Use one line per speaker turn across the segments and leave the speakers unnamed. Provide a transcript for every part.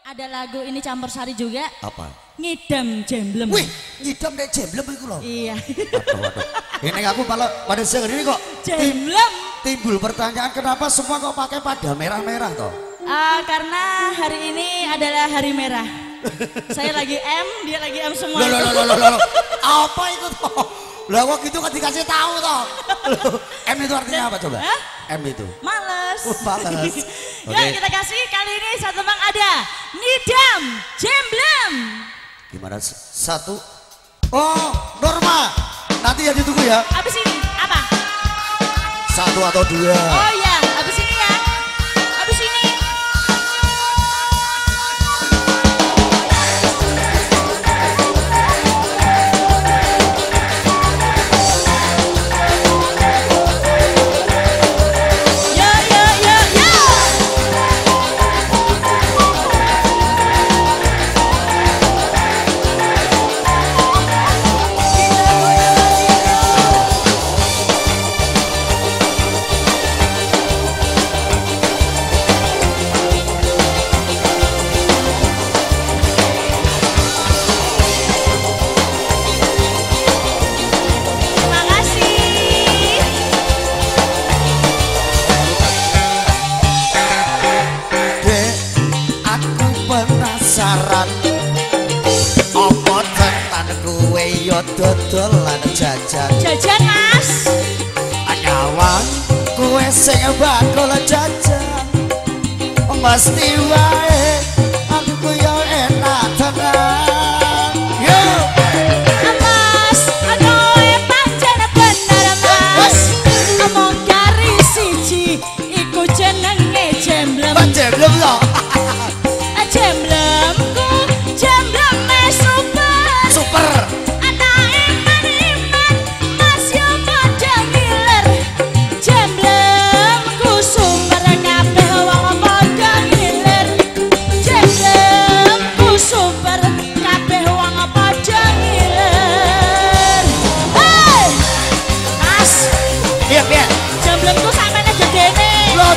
Ada lagu ini campur sari juga.
Apa?
Ngidam jemblem.
Wih, ngidam nek jemblem iku lho.
Iya.
Waduh, waduh. Ini aku pada pada siang ini kok
jemblem.
Timbul pertanyaan kenapa semua kok pakai pada merah-merah toh?
Ah, karena hari ini adalah hari merah. Saya lagi M, dia lagi M semua.
Loh, loh, loh, loh, loh, loh. Apa itu toh? Lah kok gitu kan dikasih tahu toh. Loh, M itu artinya apa coba?
Hah?
M itu.
Males.
Oh, males.
Ya
Oke.
kita kasih kali ini satu bang ada Nidam Jemblem.
Gimana? Satu. Oh, Norma. Nanti ya ditunggu ya.
Abis ini apa?
Satu atau dua.
Oh iya,
dodol lan jajan.
Jajan mas.
Kawan kowe sing bakul jajan. Mesti wae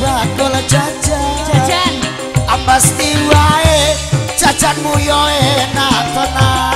bakola jajan. Jajan.
Apa
sti wae jajanmu yo enak tenan.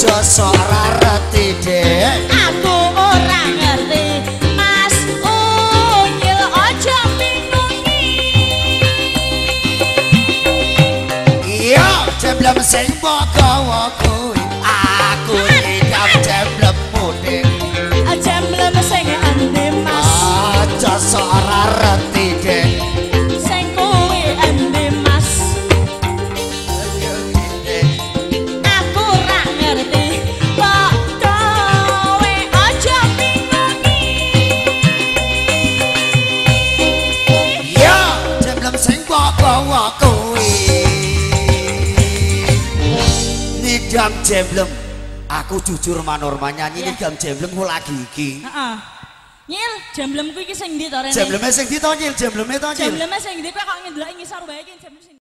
aja sok reti dek
aku ora ngerti Jemblem sing boko wakui aku,
aku. jam jembleng. Aku jujur manorma nyanyi
yeah.
jam jembleng ku lagi iki.
Heeh. Nyil, jemblem ku iki sing ndi to rene?
Jembleme sing ndi to, Nyil? Jembleme to, Nyil?
Jembleme sing ndi kowe kok ngendelok ngisor wae iki jemblem.